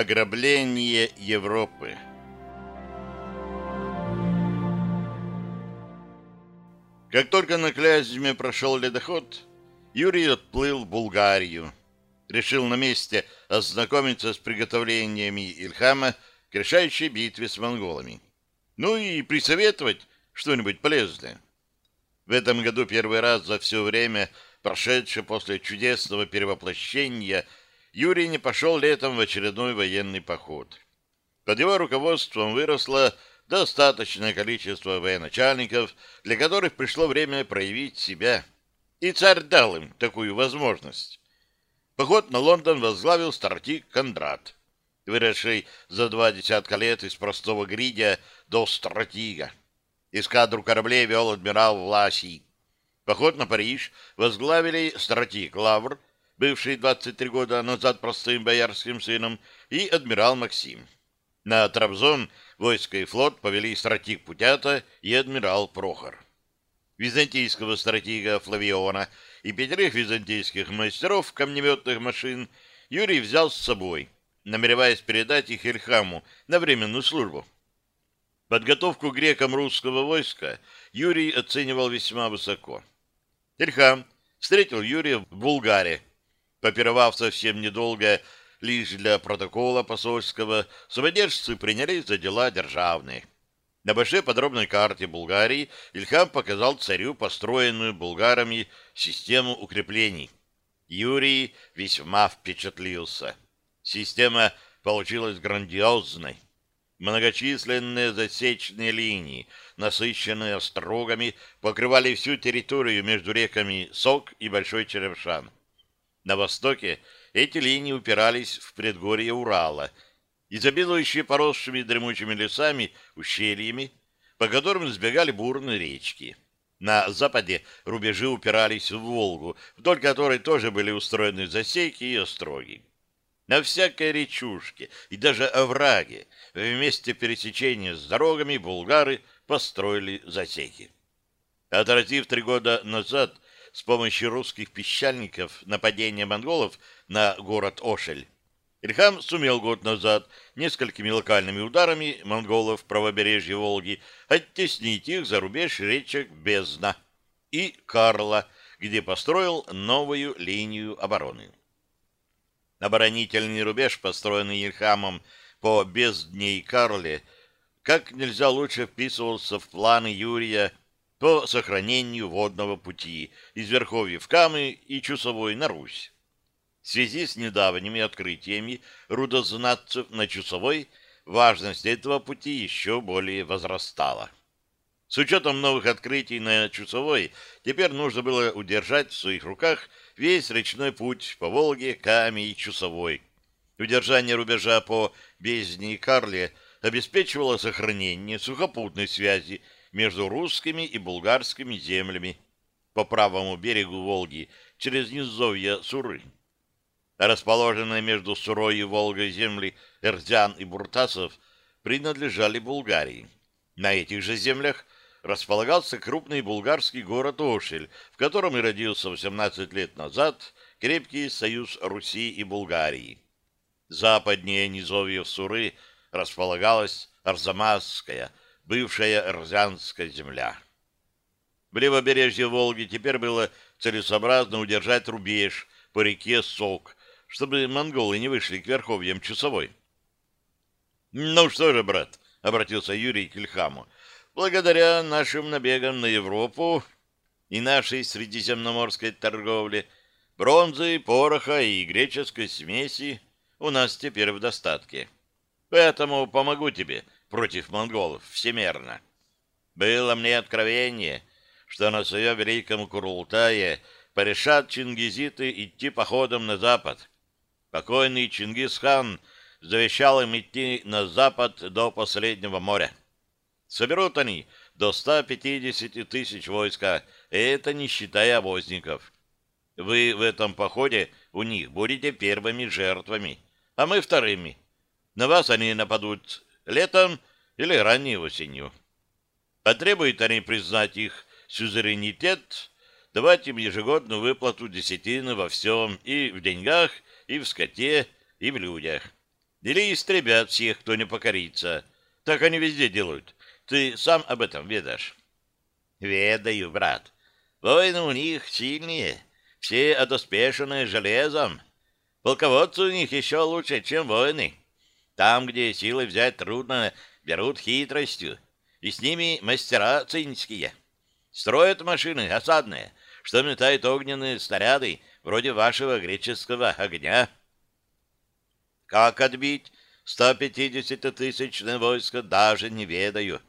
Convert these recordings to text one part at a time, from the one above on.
Ограбление Европы Как только на Клязьме прошел ледоход, Юрий отплыл в Булгарию. Решил на месте ознакомиться с приготовлениями Ильхама к решающей битве с монголами. Ну и присоветовать что-нибудь полезное. В этом году первый раз за все время, прошедшее после чудесного перевоплощения, Юрий не пошел летом в очередной военный поход. Под его руководством выросло достаточное количество военачальников, для которых пришло время проявить себя. И царь дал им такую возможность. Поход на Лондон возглавил стратик Кондрат, выросший за два десятка лет из простого гридя до стратига. Эскадру кораблей вел адмирал Власий. Поход на Париж возглавили стратик Лавр, бывший 23 года назад простым боярским сыном, и адмирал Максим. На Трабзон войско и флот повели стратик Путята и адмирал Прохор. Византийского стратега Флавиона и пятерых византийских мастеров камнеметных машин Юрий взял с собой, намереваясь передать их Ильхаму на временную службу. Подготовку грекам русского войска Юрий оценивал весьма высоко. Ильхам встретил Юрия в Булгаре, попировав совсем недолго лишь для протокола посольского, самодержцы принялись за дела державные. На большой подробной карте Булгарии Ильхам показал царю построенную булгарами систему укреплений. Юрий весьма впечатлился. Система получилась грандиозной. Многочисленные засечные линии, насыщенные острогами, покрывали всю территорию между реками Сок и Большой Черемшан. На востоке эти линии упирались в предгорье Урала, изобилующие поросшими дремучими лесами ущельями, по которым сбегали бурные речки. На западе рубежи упирались в Волгу, вдоль которой тоже были устроены засейки и остроги. На всякой речушке и даже овраге в месте пересечения с дорогами булгары построили засеки. Отразив три года назад с помощью русских пищальников нападение монголов на город Ошель, Ильхам сумел год назад несколькими локальными ударами монголов правобережья Волги оттеснить их за рубеж речек Бездна и Карла, где построил новую линию обороны. Оборонительный рубеж, построенный Ильхамом по Бездне и Карле, как нельзя лучше вписывался в планы Юрия по сохранению водного пути из Верховьев Камы и Чусовой на Русь. В связи с недавними открытиями рудознатцев на Чусовой важность этого пути еще более возрастала. С учетом новых открытий на Чусовой, теперь нужно было удержать в своих руках весь речной путь по Волге, Каме и Чусовой. Удержание рубежа по Бездне и Карле обеспечивало сохранение сухопутной связи между русскими и булгарскими землями по правому берегу Волги через низовья Суры. Расположенные между Сурой и Волгой земли Эрзян и Буртасов принадлежали Булгарии. На этих же землях располагался крупный булгарский город Ошель, в котором и родился 18 лет назад крепкий союз Руси и Булгарии. Западнее низовьев Суры располагалась Арзамасская, бывшая Рзянская земля. В левобережье Волги теперь было целесообразно удержать рубеж по реке Сок, чтобы монголы не вышли к верховьям Чусовой. — Ну что же, брат, — обратился Юрий к Ильхаму, Благодаря нашим набегам на Европу и нашей средиземноморской торговле, бронзы, пороха и греческой смеси у нас теперь в достатке. Поэтому помогу тебе против монголов всемерно. Было мне откровение, что на своем великом Курултае порешат чингизиты идти походом на запад. Покойный Чингисхан завещал им идти на запад до последнего моря. Соберут они до 150 тысяч войска, это не считая обозников. Вы в этом походе у них будете первыми жертвами, а мы вторыми. На вас они нападут летом или ранней осенью. Потребуют они признать их сюзеренитет, давать им ежегодную выплату десятины во всем, и в деньгах, и в скоте, и в людях. Или истребят всех, кто не покорится. Так они везде делают. Ты сам об этом ведаешь? Ведаю, брат. Войны у них сильнее, все одоспешенные железом. Полководцы у них еще лучше, чем воины. Там, где силы взять трудно, берут хитростью, и с ними мастера цинские. Строят машины осадные, что метают огненные снаряды, вроде вашего греческого огня. Как отбить 150-тысячное войско, даже не ведаю.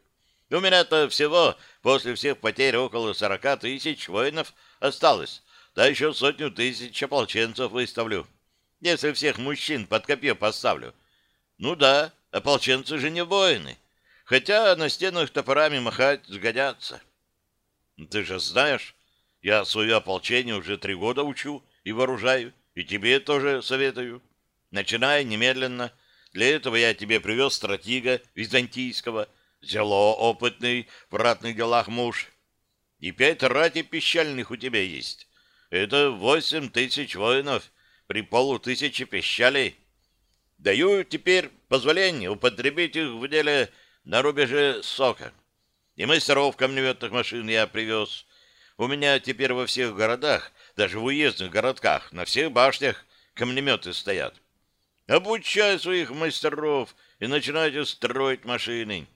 У меня-то всего после всех потерь около 40 тысяч воинов осталось, да еще сотню тысяч ополченцев выставлю, если всех мужчин под копье поставлю. Ну да, ополченцы же не воины, хотя на стенах топорами махать сгодятся. Ты же знаешь, я свое ополчение уже три года учу и вооружаю, и тебе тоже советую. Начинай немедленно. Для этого я тебе привез стратега византийского, зело опытный в ратных делах муж. И пять рати пищальных у тебя есть. Это восемь тысяч воинов при полутысячи пищалей. Даю теперь позволение употребить их в деле на рубеже сока. И мастеров камнеметных машин я привез. У меня теперь во всех городах, даже в уездных городках, на всех башнях камнеметы стоят. Обучай своих мастеров и начинайте строить машины.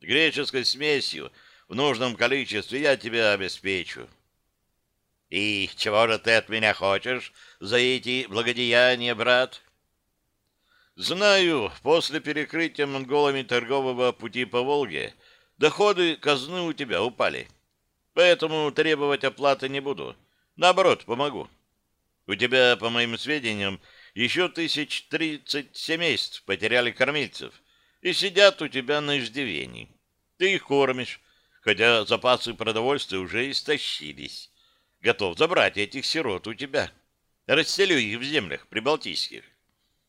Греческой смесью в нужном количестве я тебя обеспечу. И чего же ты от меня хочешь за эти благодеяния, брат? Знаю, после перекрытия монголами торгового пути по Волге доходы казны у тебя упали. Поэтому требовать оплаты не буду. Наоборот, помогу. У тебя, по моим сведениям, еще тысяч тридцать семейств потеряли кормильцев и сидят у тебя на иждивении. Ты их кормишь, хотя запасы продовольствия уже истощились. Готов забрать этих сирот у тебя. Расселю их в землях прибалтийских.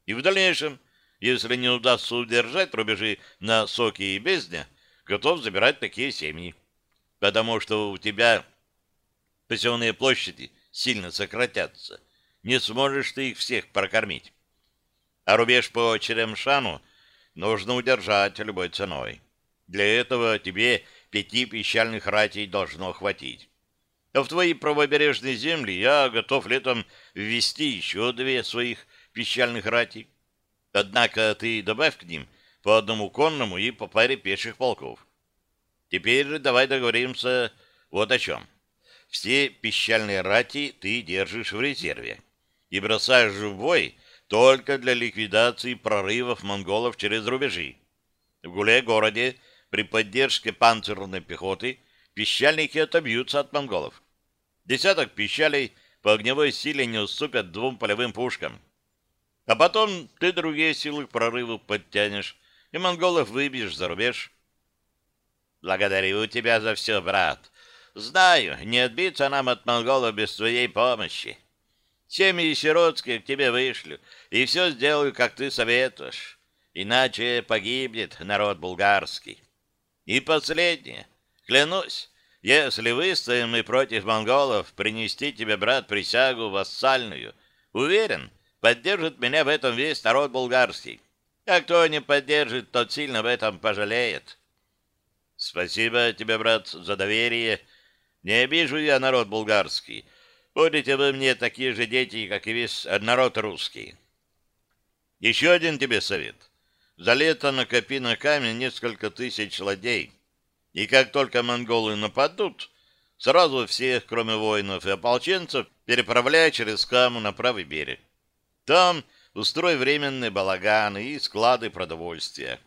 И в дальнейшем, если не удастся удержать рубежи на соке и бездне, готов забирать такие семьи. Потому что у тебя пасевные площади сильно сократятся. Не сможешь ты их всех прокормить. А рубеж по Черемшану нужно удержать любой ценой. Для этого тебе пяти пищальных ратей должно хватить. А в твои правобережные земли я готов летом ввести еще две своих пищальных ратей. Однако ты добавь к ним по одному конному и по паре пеших полков. Теперь давай договоримся вот о чем. Все пищальные рати ты держишь в резерве и бросаешь в бой только для ликвидации прорывов монголов через рубежи. В Гуле-городе при поддержке панцирной пехоты пищальники отобьются от монголов. Десяток пищалей по огневой силе не уступят двум полевым пушкам. А потом ты другие силы к прорыву подтянешь, и монголов выбьешь за рубеж. Благодарю тебя за все, брат. Знаю, не отбиться нам от монголов без твоей помощи. Семьи сиротские к тебе вышлю, и все сделаю, как ты советуешь. Иначе погибнет народ булгарский. И последнее. Клянусь, если выстоим мы против монголов, принести тебе, брат, присягу вассальную. Уверен, поддержит меня в этом весь народ булгарский. А кто не поддержит, тот сильно в этом пожалеет. Спасибо тебе, брат, за доверие. Не обижу я народ булгарский. Будете вы мне такие же дети, как и весь народ русский. Еще один тебе совет. За лето накопи на камень несколько тысяч ладей. И как только монголы нападут, сразу всех, кроме воинов и ополченцев, переправляй через Каму на правый берег. Там устрой временные балаганы и склады продовольствия.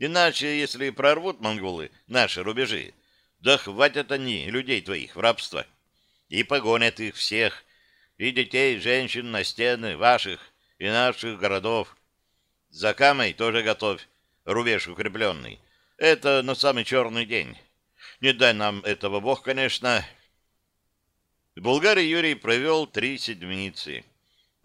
Иначе, если прорвут монголы наши рубежи, да хватят они людей твоих в рабство и погонят их всех, и детей, и женщин на стены ваших и наших городов. За Камой тоже готовь, рубеж укрепленный. Это на самый черный день. Не дай нам этого Бог, конечно. В Болгарии Юрий провел три седмицы.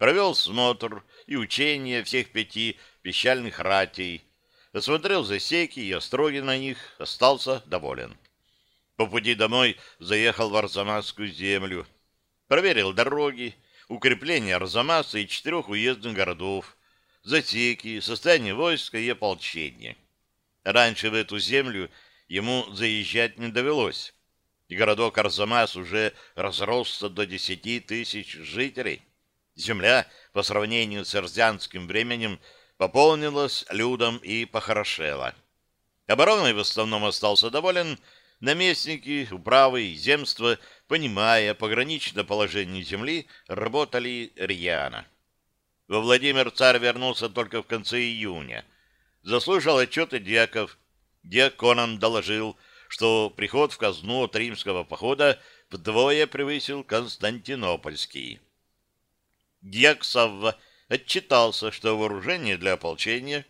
Провел смотр и учение всех пяти пищальных ратей. Осмотрел засеки и остроги на них, остался доволен. По пути домой заехал в Арзамасскую землю. Проверил дороги, укрепления Арзамаса и четырех уездных городов, засеки, состояние войска и ополчения. Раньше в эту землю ему заезжать не довелось, и городок Арзамас уже разросся до десяти тысяч жителей. Земля, по сравнению с эрзянским временем, пополнилась людом и похорошела. Обороной в основном остался доволен наместники, управы и земства, понимая пограничное положение земли, работали рьяно. Во Владимир царь вернулся только в конце июня. Заслушал отчеты дьяков. Дьяконам доложил, что приход в казну от римского похода вдвое превысил Константинопольский. Дьяк Савва отчитался, что вооружение для ополчения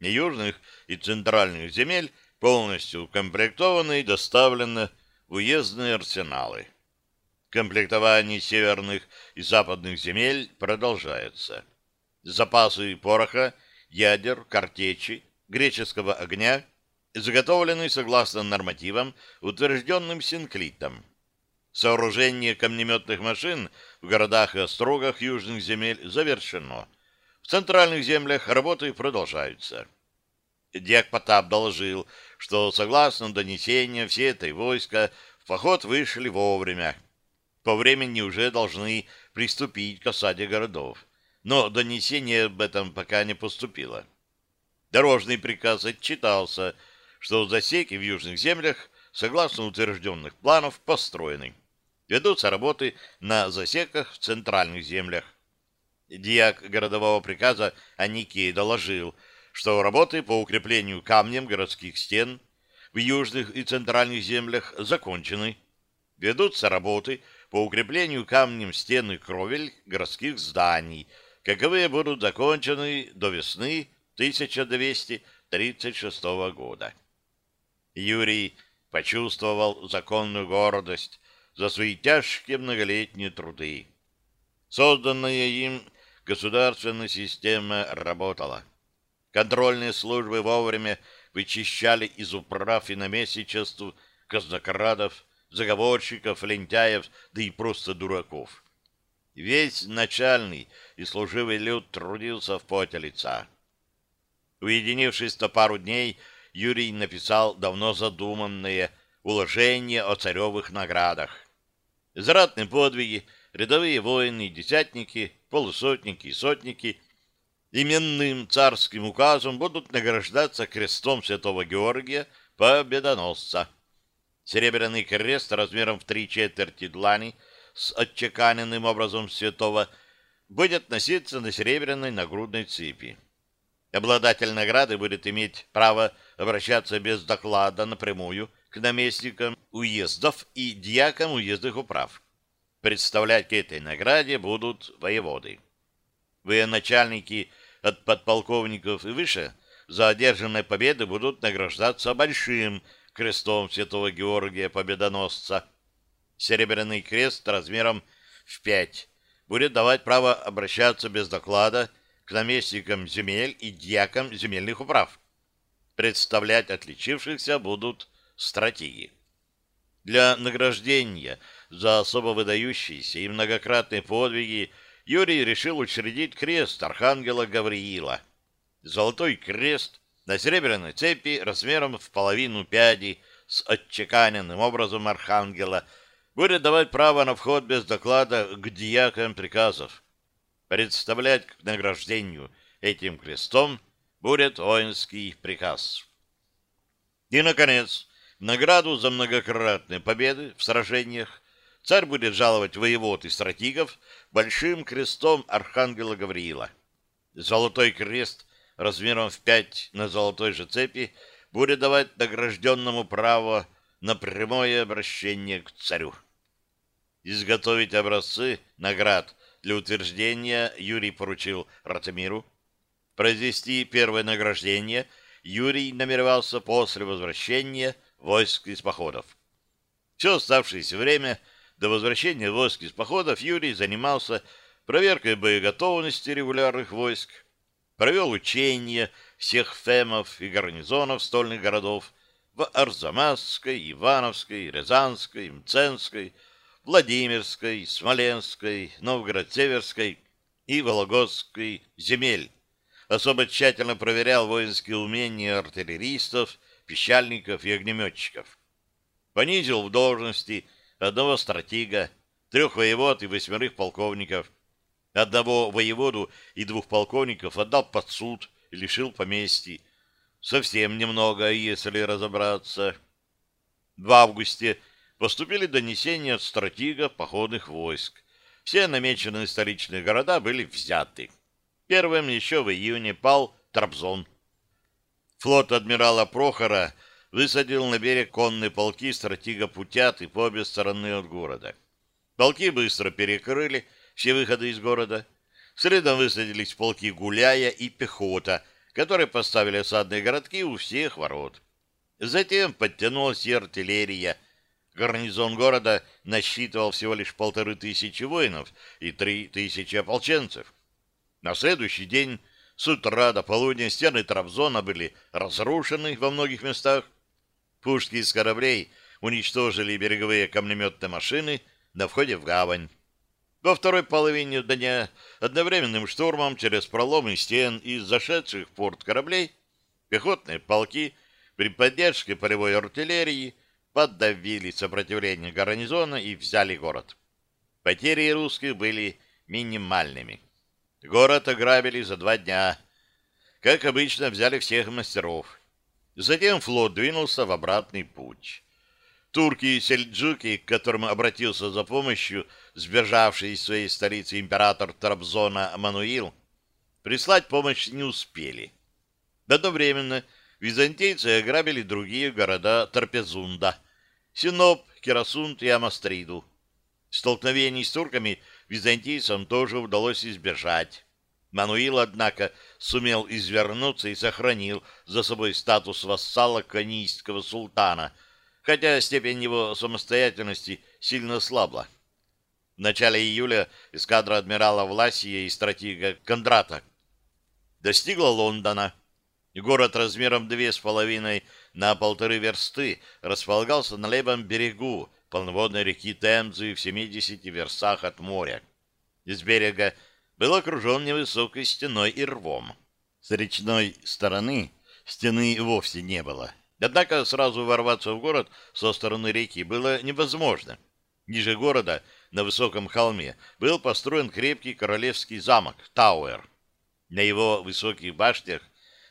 южных и центральных земель полностью укомплектовано и доставлено в уездные арсеналы. Комплектование северных и западных земель продолжается запасы пороха, ядер, картечи, греческого огня, заготовлены согласно нормативам, утвержденным Синклитом. Сооружение камнеметных машин в городах и острогах южных земель завершено. В центральных землях работы продолжаются. Дьяк Потап доложил, что, согласно донесению, все это войска в поход вышли вовремя. По времени уже должны приступить к осаде городов но донесение об этом пока не поступило. Дорожный приказ отчитался, что засеки в южных землях, согласно утвержденных планов, построены. Ведутся работы на засеках в центральных землях. Диак городового приказа Аникей доложил, что работы по укреплению камнем городских стен в южных и центральных землях закончены. Ведутся работы по укреплению камнем стен и кровель городских зданий – каковые будут закончены до весны 1236 года. Юрий почувствовал законную гордость за свои тяжкие многолетние труды. Созданная им государственная система работала. Контрольные службы вовремя вычищали из управ и наместничеств казнокрадов, заговорщиков, лентяев, да и просто дураков. Весь начальный и служивый люд трудился в поте лица. Уединившись на пару дней, Юрий написал давно задуманное уложение о царевых наградах. За подвиги рядовые воины, десятники, полусотники и сотники именным царским указом будут награждаться крестом святого Георгия победоносца. Серебряный крест размером в три четверти длани — с отчеканенным образом святого будет носиться на серебряной нагрудной цепи. Обладатель награды будет иметь право обращаться без доклада напрямую к наместникам уездов и дьякам уездных управ. Представлять к этой награде будут воеводы. Военачальники от подполковников и выше за одержанные победы будут награждаться большим крестом святого Георгия Победоносца – Серебряный крест размером в пять будет давать право обращаться без доклада к наместникам земель и дьякам земельных управ. Представлять отличившихся будут стратегии. Для награждения за особо выдающиеся и многократные подвиги Юрий решил учредить крест архангела Гавриила. Золотой крест на серебряной цепи размером в половину пяди с отчеканенным образом архангела – будет давать право на вход без доклада к диакам приказов. Представлять к награждению этим крестом будет воинский приказ. И, наконец, награду за многократные победы в сражениях царь будет жаловать воевод и стратегов большим крестом архангела Гавриила. Золотой крест размером в пять на золотой же цепи будет давать награжденному право на прямое обращение к царю. Изготовить образцы наград для утверждения Юрий поручил Ратамиру. Произвести первое награждение Юрий намеревался после возвращения войск из походов. Все оставшееся время до возвращения войск из походов Юрий занимался проверкой боеготовности регулярных войск, провел учения всех фемов и гарнизонов стольных городов в Арзамасской, Ивановской, Рязанской, Мценской, Владимирской, Смоленской, Новгород-Северской и Вологодской земель, особо тщательно проверял воинские умения артиллеристов, пищальников и огнеметчиков. Понизил в должности одного стратега, трех воевод и восьмерых полковников. Одного воеводу и двух полковников отдал под суд и лишил поместья. Совсем немного, если разобраться. В августе поступили донесения от стратега походных войск. Все намеченные столичные города были взяты. Первым еще в июне пал Трабзон. Флот адмирала Прохора высадил на берег конные полки стратега Путяты по обе стороны от города. Полки быстро перекрыли все выходы из города. Следом высадились полки Гуляя и пехота, которые поставили осадные городки у всех ворот. Затем подтянулась и артиллерия. Гарнизон города насчитывал всего лишь полторы тысячи воинов и три тысячи ополченцев. На следующий день с утра до полудня стены Трабзона были разрушены во многих местах. Пушки из кораблей уничтожили береговые камнеметные машины на входе в гавань. Во второй половине дня одновременным штурмом через проломы стен из зашедших в порт кораблей пехотные полки при поддержке полевой артиллерии подавили сопротивление гарнизона и взяли город. Потери русских были минимальными. Город ограбили за два дня. Как обычно, взяли всех мастеров. Затем флот двинулся в обратный путь. Турки и сельджуки, к которым обратился за помощью сбежавший из своей столицы император Трабзона Мануил, прислать помощь не успели. Одновременно византийцы ограбили другие города Трапезунда, Синоп, Керасунд и Амастриду. Столкновений с турками – византийцам тоже удалось избежать. Мануил, однако, сумел извернуться и сохранил за собой статус вассала канийского султана, хотя степень его самостоятельности сильно слабла. В начале июля эскадра адмирала Власия и стратега Кондрата достигла Лондона. Город размером две с половиной на полторы версты располагался на левом берегу полноводной реки Темзы в 70 верстах от моря. Из берега был окружен невысокой стеной и рвом. С речной стороны стены вовсе не было. Однако сразу ворваться в город со стороны реки было невозможно. Ниже города, на высоком холме, был построен крепкий королевский замок Тауэр. На его высоких башнях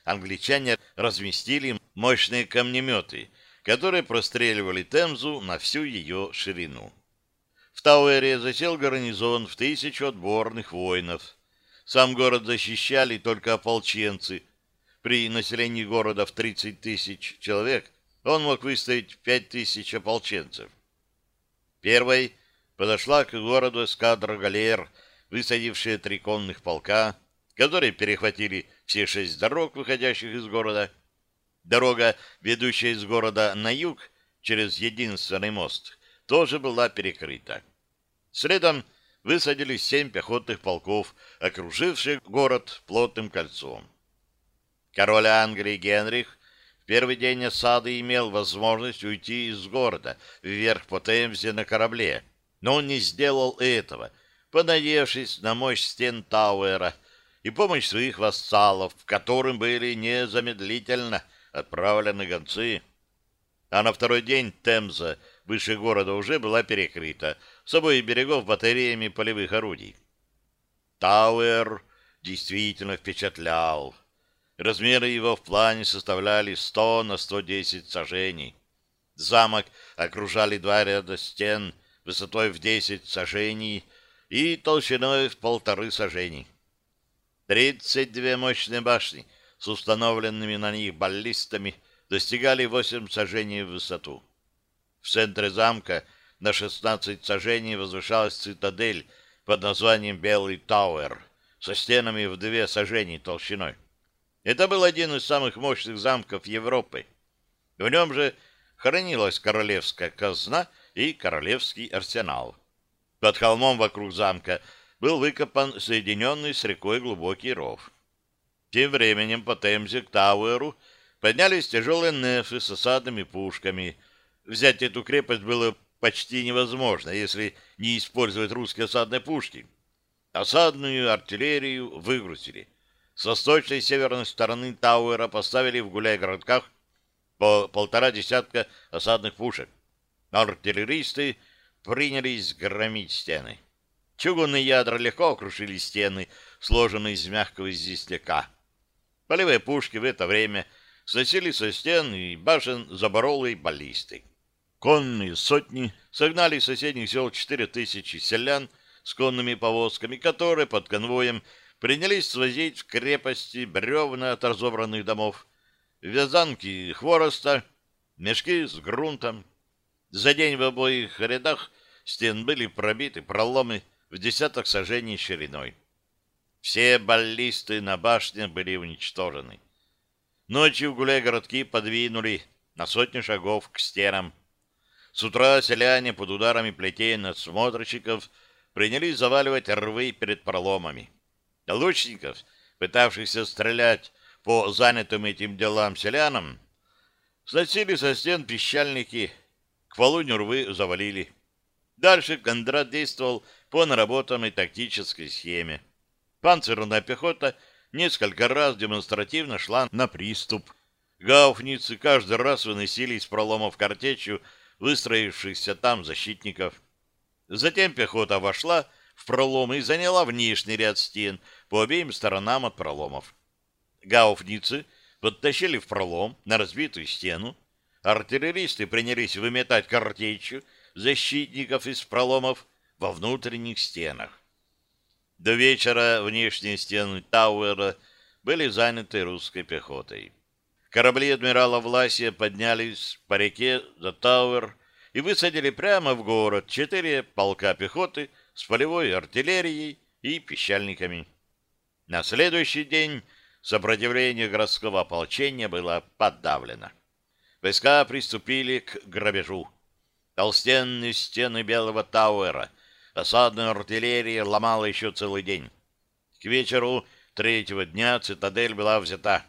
англичане разместили мощные камнеметы — которые простреливали Темзу на всю ее ширину. В Тауэре засел гарнизон в тысячу отборных воинов. Сам город защищали только ополченцы. При населении города в 30 тысяч человек он мог выставить 5 тысяч ополченцев. Первой подошла к городу эскадра галер, высадившая три конных полка, которые перехватили все шесть дорог, выходящих из города, Дорога, ведущая из города на юг, через единственный мост, тоже была перекрыта. Следом высадились семь пехотных полков, окруживших город плотным кольцом. Король Англии Генрих в первый день осады имел возможность уйти из города вверх по Темзе на корабле, но он не сделал этого, понадеявшись на мощь стен Тауэра и помощь своих вассалов, которым были незамедлительно отправлены гонцы. А на второй день Темза выше города уже была перекрыта с обоих берегов батареями полевых орудий. Тауэр действительно впечатлял. Размеры его в плане составляли 100 на 110 сажений. Замок окружали два ряда стен высотой в 10 сажений и толщиной в полторы сажений. 32 мощные башни — с установленными на них баллистами достигали 8 сажений в высоту. В центре замка на 16 сажений возвышалась цитадель под названием Белый Тауэр со стенами в две сажений толщиной. Это был один из самых мощных замков Европы. В нем же хранилась королевская казна и королевский арсенал. Под холмом вокруг замка был выкопан соединенный с рекой глубокий ров. Тем временем по Темзе к Тауэру поднялись тяжелые нефы с осадными пушками. Взять эту крепость было почти невозможно, если не использовать русские осадные пушки. Осадную артиллерию выгрузили. с восточной и северной стороны Тауэра поставили в гуляй-городках по полтора десятка осадных пушек. Артиллеристы принялись громить стены. Чугунные ядра легко окружили стены, сложенные из мягкого известняка. Полевые пушки в это время сносили со стен и башен заборолые баллисты. Конные сотни согнали из соседних сел четыре тысячи селян с конными повозками, которые под конвоем принялись свозить в крепости бревна от разобранных домов, вязанки хвороста, мешки с грунтом. За день в обоих рядах стен были пробиты проломы в десяток сажений шириной. Все баллисты на башне были уничтожены. Ночью гуляй-городки подвинули на сотню шагов к стенам. С утра селяне под ударами плетей надсмотрщиков принялись заваливать рвы перед проломами. Лучников, пытавшихся стрелять по занятым этим делам селянам, сносили со стен пищальники, к полудню рвы завалили. Дальше Кондрат действовал по наработанной тактической схеме. Панцирная пехота несколько раз демонстративно шла на приступ. Гауфницы каждый раз выносили из проломов картечью выстроившихся там защитников. Затем пехота вошла в пролом и заняла внешний ряд стен по обеим сторонам от проломов. Гауфницы подтащили в пролом на разбитую стену. Артиллеристы принялись выметать картечью защитников из проломов во внутренних стенах. До вечера внешние стены Тауэра были заняты русской пехотой. Корабли адмирала Власия поднялись по реке за Тауэр и высадили прямо в город четыре полка пехоты с полевой артиллерией и пищальниками. На следующий день сопротивление городского ополчения было подавлено. Войска приступили к грабежу. Толстенные стены Белого Тауэра — осадная артиллерия ломала еще целый день. К вечеру третьего дня цитадель была взята.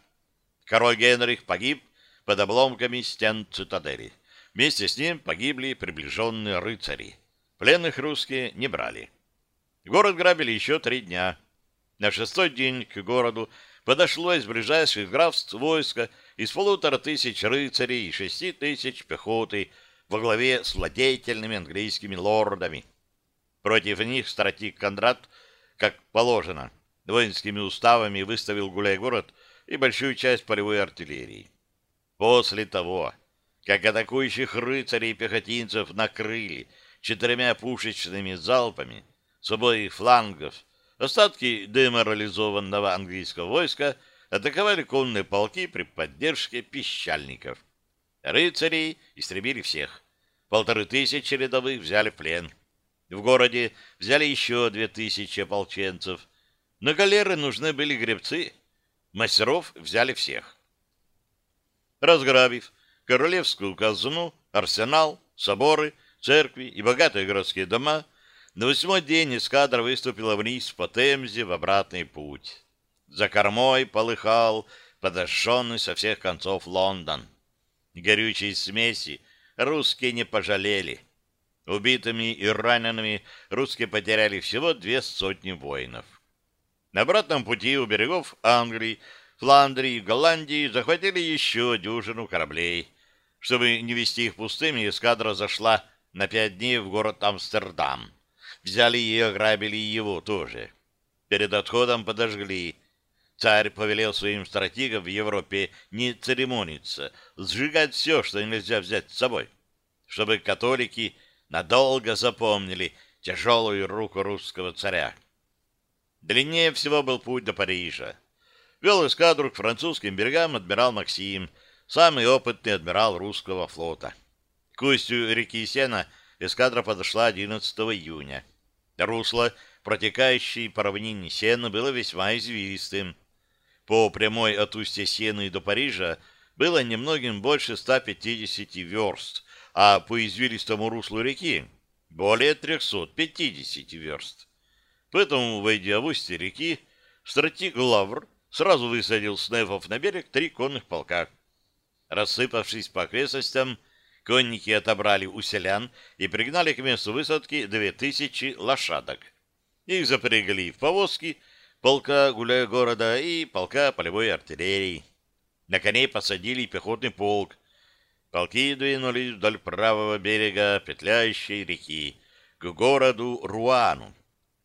Король Генрих погиб под обломками стен цитадели. Вместе с ним погибли приближенные рыцари. Пленных русские не брали. Город грабили еще три дня. На шестой день к городу подошло из ближайших графств войска из полутора тысяч рыцарей и шести тысяч пехоты во главе с владетельными английскими лордами. Против них стратик Кондрат, как положено, воинскими уставами выставил гуляй-город и большую часть полевой артиллерии. После того, как атакующих рыцарей и пехотинцев накрыли четырьмя пушечными залпами с обоих флангов, остатки деморализованного английского войска атаковали конные полки при поддержке пищальников. Рыцарей истребили всех. Полторы тысячи рядовых взяли в плен. В городе взяли еще две тысячи ополченцев. На галеры нужны были гребцы. Мастеров взяли всех. Разграбив королевскую казну, арсенал, соборы, церкви и богатые городские дома, на восьмой день эскадра выступила вниз по Темзе в обратный путь. За кормой полыхал подожженный со всех концов Лондон. Горючей смеси русские не пожалели — Убитыми и ранеными русские потеряли всего две сотни воинов. На обратном пути у берегов Англии, Фландрии и Голландии захватили еще дюжину кораблей. Чтобы не вести их пустыми, эскадра зашла на пять дней в город Амстердам. Взяли и ограбили его тоже. Перед отходом подожгли. Царь повелел своим стратегам в Европе не церемониться, сжигать все, что нельзя взять с собой, чтобы католики надолго запомнили тяжелую руку русского царя. Длиннее всего был путь до Парижа. Вел эскадру к французским берегам адмирал Максим, самый опытный адмирал русского флота. К устью реки Сена эскадра подошла 11 июня. Русло, протекающее по равнине Сена, было весьма извилистым. По прямой от устья Сены до Парижа было немногим больше 150 верст, а по извилистому руслу реки более 350 верст. Поэтому, войдя в устье реки, стратег Лавр сразу высадил с нефов на берег три конных полка. Рассыпавшись по окрестностям, конники отобрали у селян и пригнали к месту высадки две тысячи лошадок. Их запрягли в повозки, полка гуляя города и полка полевой артиллерии. На коней посадили пехотный полк. Полки двинулись вдоль правого берега петляющей реки к городу Руану.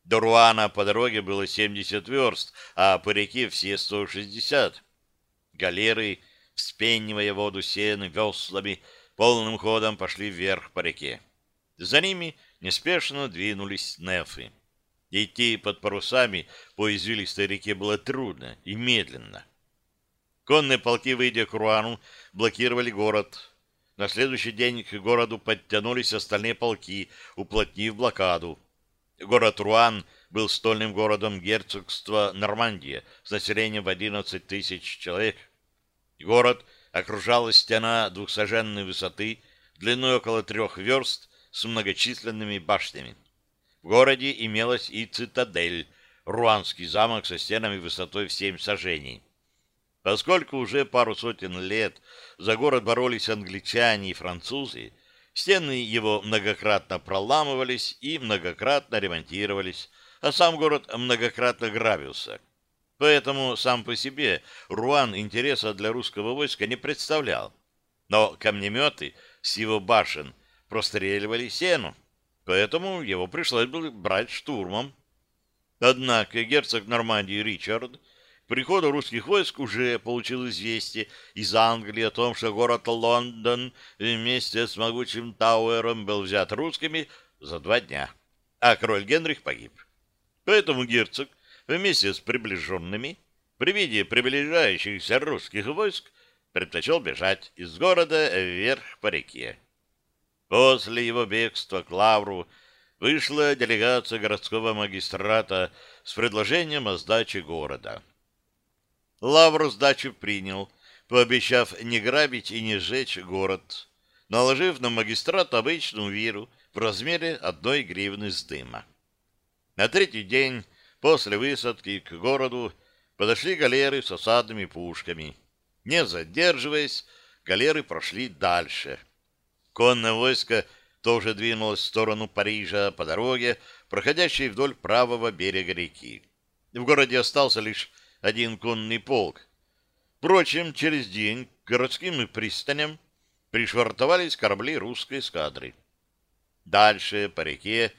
До Руана по дороге было 70 верст, а по реке все 160. Галеры, вспенивая воду сены веслами, полным ходом пошли вверх по реке. За ними неспешно двинулись нефы. Идти под парусами по извилистой реке было трудно и медленно. Конные полки, выйдя к Руану, блокировали город. На следующий день к городу подтянулись остальные полки, уплотнив блокаду. Город Руан был стольным городом герцогства Нормандия с населением в 11 тысяч человек. Город окружала стена двухсоженной высоты, длиной около трех верст, с многочисленными башнями. В городе имелась и цитадель, руанский замок со стенами высотой в семь сажений. Поскольку уже пару сотен лет за город боролись англичане и французы, Стены его многократно проламывались и многократно ремонтировались, а сам город многократно грабился. Поэтому сам по себе Руан интереса для русского войска не представлял. Но камнеметы с его башен простреливали сену, поэтому его пришлось было брать штурмом. Однако герцог Нормандии Ричард приходу русских войск уже получил известие из Англии о том, что город Лондон вместе с могучим Тауэром был взят русскими за два дня, а король Генрих погиб. Поэтому герцог вместе с приближенными при виде приближающихся русских войск предпочел бежать из города вверх по реке. После его бегства к Лавру вышла делегация городского магистрата с предложением о сдаче города. Лавр сдачу принял, пообещав не грабить и не сжечь город, наложив на магистрат обычную виру в размере одной гривны с дыма. На третий день после высадки к городу подошли галеры с осадными пушками. Не задерживаясь, галеры прошли дальше. Конное войско тоже двинулось в сторону Парижа по дороге, проходящей вдоль правого берега реки. В городе остался лишь один конный полк. Впрочем, через день к городским пристаням пришвартовались корабли русской эскадры. Дальше по реке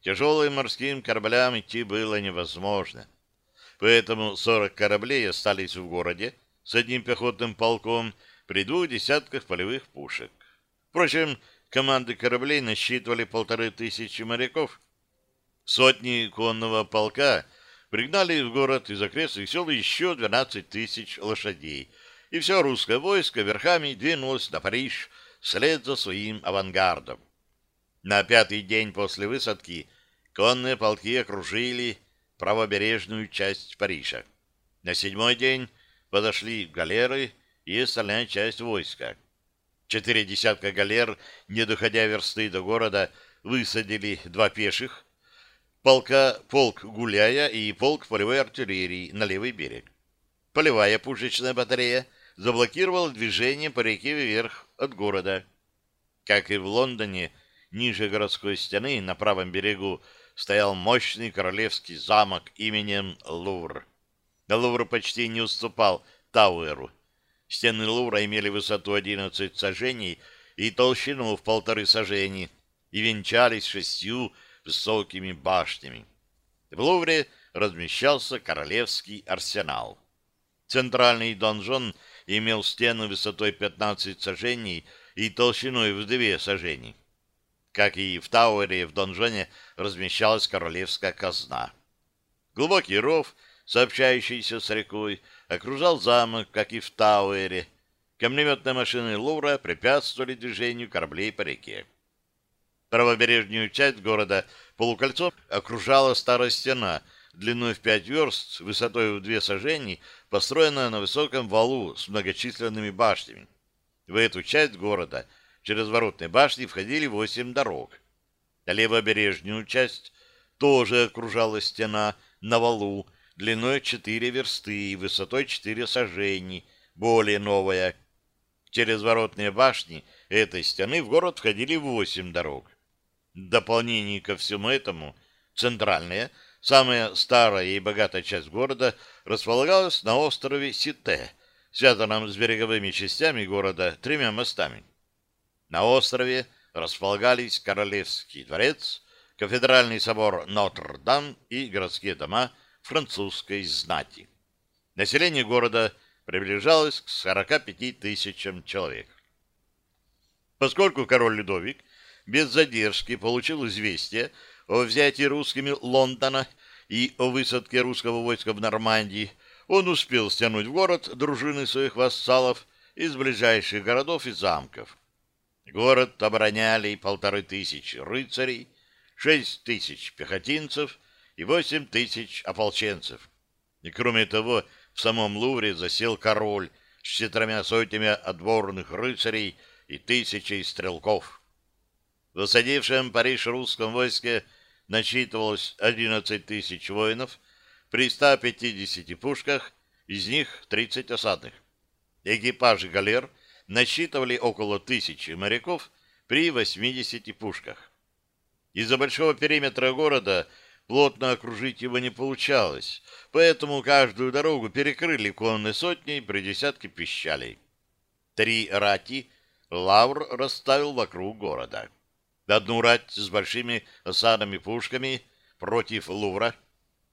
тяжелым морским кораблям идти было невозможно. Поэтому 40 кораблей остались в городе с одним пехотным полком при двух десятках полевых пушек. Впрочем, команды кораблей насчитывали полторы тысячи моряков. Сотни конного полка пригнали в город из окрестных сел еще 12 тысяч лошадей, и все русское войско верхами двинулось на Париж вслед за своим авангардом. На пятый день после высадки конные полки окружили правобережную часть Парижа. На седьмой день подошли галеры и остальная часть войска. Четыре десятка галер, не доходя версты до города, высадили два пеших, полка полк Гуляя и полк полевой артиллерии на левый берег. Полевая пушечная батарея заблокировала движение по реке вверх от города. Как и в Лондоне, ниже городской стены на правом берегу стоял мощный королевский замок именем Лувр. Лувр почти не уступал Тауэру. Стены Лувра имели высоту 11 сажений и толщину в полторы сажени и венчались шестью высокими башнями. В Лувре размещался королевский арсенал. Центральный донжон имел стену высотой 15 сажений и толщиной в две сажений. Как и в Тауэре, в донжоне размещалась королевская казна. Глубокий ров, сообщающийся с рекой, окружал замок, как и в Тауэре. Камнеметные машины Лувра препятствовали движению кораблей по реке. Правобережную часть города полукольцо окружала старая стена длиной в пять верст, высотой в две сажений, построенная на высоком валу с многочисленными башнями. В эту часть города через воротные башни входили восемь дорог. Левобережную часть тоже окружала стена на валу длиной четыре версты и высотой четыре сажений, более новая. Через воротные башни этой стены в город входили восемь дорог. В дополнение ко всему этому, центральная, Самая старая и богатая часть города располагалась на острове Сите, связанном с береговыми частями города тремя мостами. На острове располагались Королевский дворец, Кафедральный собор Нотр-Дам и городские дома французской знати. Население города приближалось к 45 тысячам человек. Поскольку король Людовик без задержки получил известие о взятии русскими Лондона и о высадке русского войска в Нормандии, он успел стянуть в город дружины своих вассалов из ближайших городов и замков. Город обороняли полторы тысячи рыцарей, шесть тысяч пехотинцев и восемь тысяч ополченцев. И кроме того, в самом Лувре засел король с четырьмя сотнями отборных рыцарей и тысячей стрелков. В осадившем Париж русском войске насчитывалось 11 тысяч воинов при 150 пушках, из них 30 осадных. Экипажи галер насчитывали около тысячи моряков при 80 пушках. Из-за большого периметра города плотно окружить его не получалось, поэтому каждую дорогу перекрыли конные сотни при десятке пищалей. Три рати Лавр расставил вокруг города. Одну рать с большими осадными пушками против Лувра,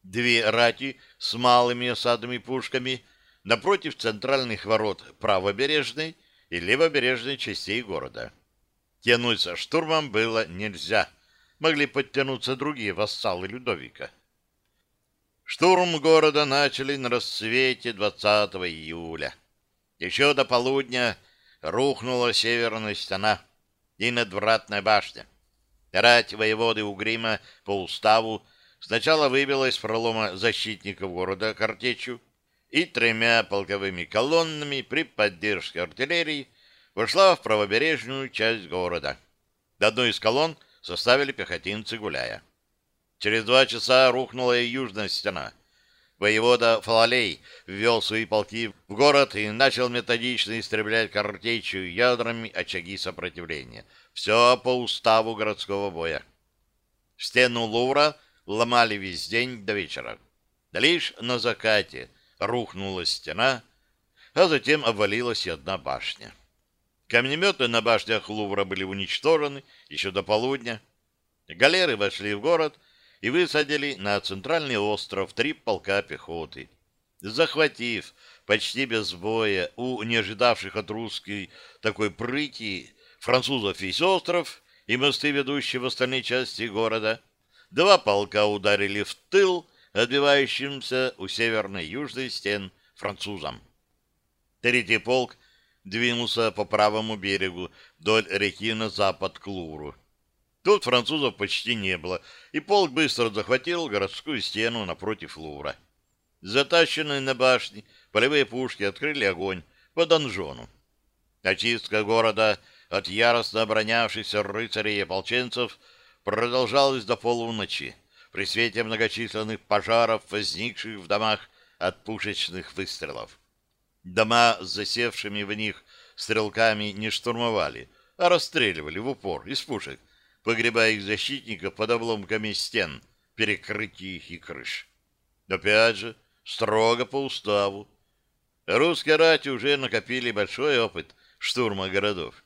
две рати с малыми осадными пушками напротив центральных ворот правобережной и левобережной частей города. Тянуть со штурмом было нельзя. Могли подтянуться другие вассалы Людовика. Штурм города начали на рассвете 20 июля. Еще до полудня рухнула северная стена и надвратная башня. Рать воеводы Угрима по уставу сначала выбила из пролома защитников города картечью и тремя полковыми колоннами при поддержке артиллерии вошла в правобережную часть города. Одну из колонн составили пехотинцы гуляя. Через два часа рухнула и южная стена — Воевода Фалалей ввел свои полки в город и начал методично истреблять картечью ядрами очаги сопротивления. Все по уставу городского боя. Стену Лувра ломали весь день до вечера. Лишь на закате рухнула стена, а затем обвалилась и одна башня. Камнеметы на башнях Лувра были уничтожены еще до полудня. Галеры вошли в город и высадили на центральный остров три полка пехоты. Захватив почти без боя у не ожидавших от русской такой прыти французов весь остров и мосты, ведущие в остальные части города, два полка ударили в тыл отбивающимся у северной южной стен французам. Третий полк двинулся по правому берегу вдоль реки на запад к Луру. Тут французов почти не было, и полк быстро захватил городскую стену напротив Лувра. Затащенные на башне полевые пушки открыли огонь по донжону. Очистка города от яростно оборонявшихся рыцарей и ополченцев продолжалась до полуночи при свете многочисленных пожаров, возникших в домах от пушечных выстрелов. Дома с засевшими в них стрелками не штурмовали, а расстреливали в упор из пушек, погребая их защитников под обломками стен, перекрытий и крыш. Опять же, строго по уставу. Русские рати уже накопили большой опыт штурма городов.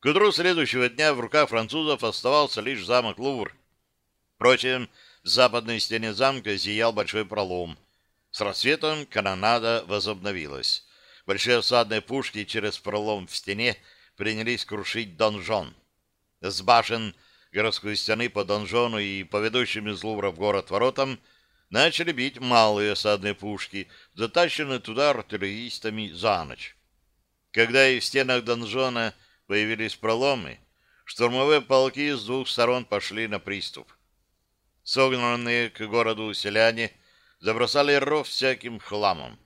К утру следующего дня в руках французов оставался лишь замок Лувр. Впрочем, в западной стене замка зиял большой пролом. С рассветом канонада возобновилась. Большие осадные пушки через пролом в стене принялись крушить донжон. С башен городской стены по донжону и по ведущим из Лувра в город воротам начали бить малые осадные пушки, затащенные туда артиллеристами за ночь. Когда и в стенах донжона появились проломы, штурмовые полки с двух сторон пошли на приступ. Согнанные к городу селяне забросали ров всяким хламом.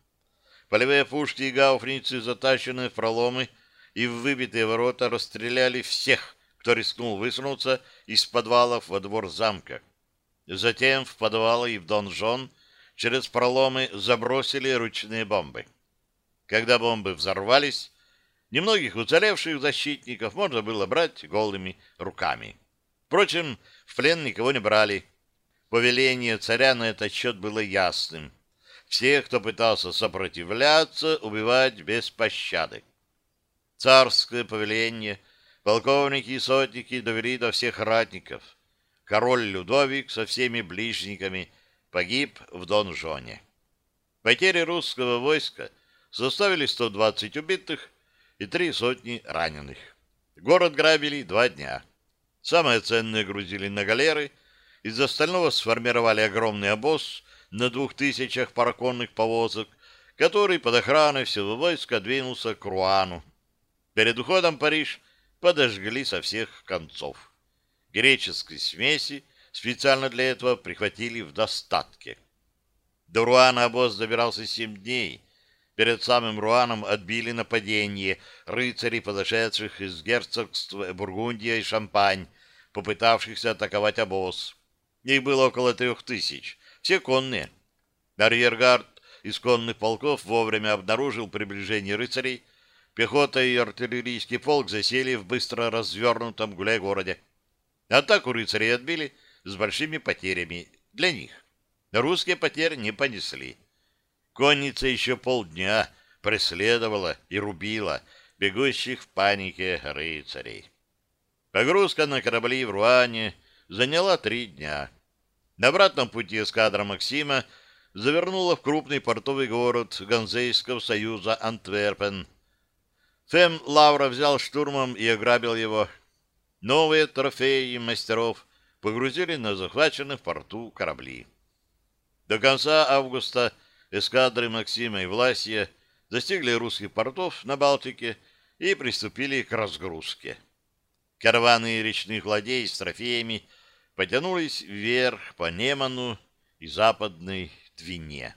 Полевые пушки и гауфницы, затащенные в проломы и в выбитые ворота, расстреляли всех, кто рискнул высунуться из подвалов во двор замка. Затем в подвалы и в донжон через проломы забросили ручные бомбы. Когда бомбы взорвались, немногих уцелевших защитников можно было брать голыми руками. Впрочем, в плен никого не брали. Повеление царя на этот счет было ясным. Всех, кто пытался сопротивляться, убивать без пощады. Царское повеление полковники и сотники довели до всех ратников. Король Людовик со всеми ближниками погиб в Донжоне. Потери русского войска составили 120 убитых и три сотни раненых. Город грабили два дня. Самое ценное грузили на галеры, из остального сформировали огромный обоз на двух тысячах параконных повозок, который под охраной всего войска двинулся к Руану. Перед уходом Париж подожгли со всех концов. Греческой смеси специально для этого прихватили в достатке. До Руана обоз добирался семь дней. Перед самым Руаном отбили нападение рыцарей, подошедших из герцогства Бургундия и Шампань, попытавшихся атаковать обоз. Их было около трех тысяч, все конные. Арьергард из конных полков вовремя обнаружил приближение рыцарей. Пехота и артиллерийский полк засели в быстро развернутом гуляй-городе. Атаку рыцарей отбили с большими потерями для них. Русские потери не понесли. Конница еще полдня преследовала и рубила бегущих в панике рыцарей. Погрузка на корабли в Руане заняла три дня. На обратном пути эскадра Максима завернула в крупный портовый город Ганзейского союза Антверпен. Фем Лаура взял штурмом и ограбил его. Новые трофеи мастеров погрузили на захваченные в порту корабли. До конца августа эскадры Максима и Власия достигли русских портов на Балтике и приступили к разгрузке. Караваны речных ладей с трофеями потянулись вверх по Неману и западной Двине.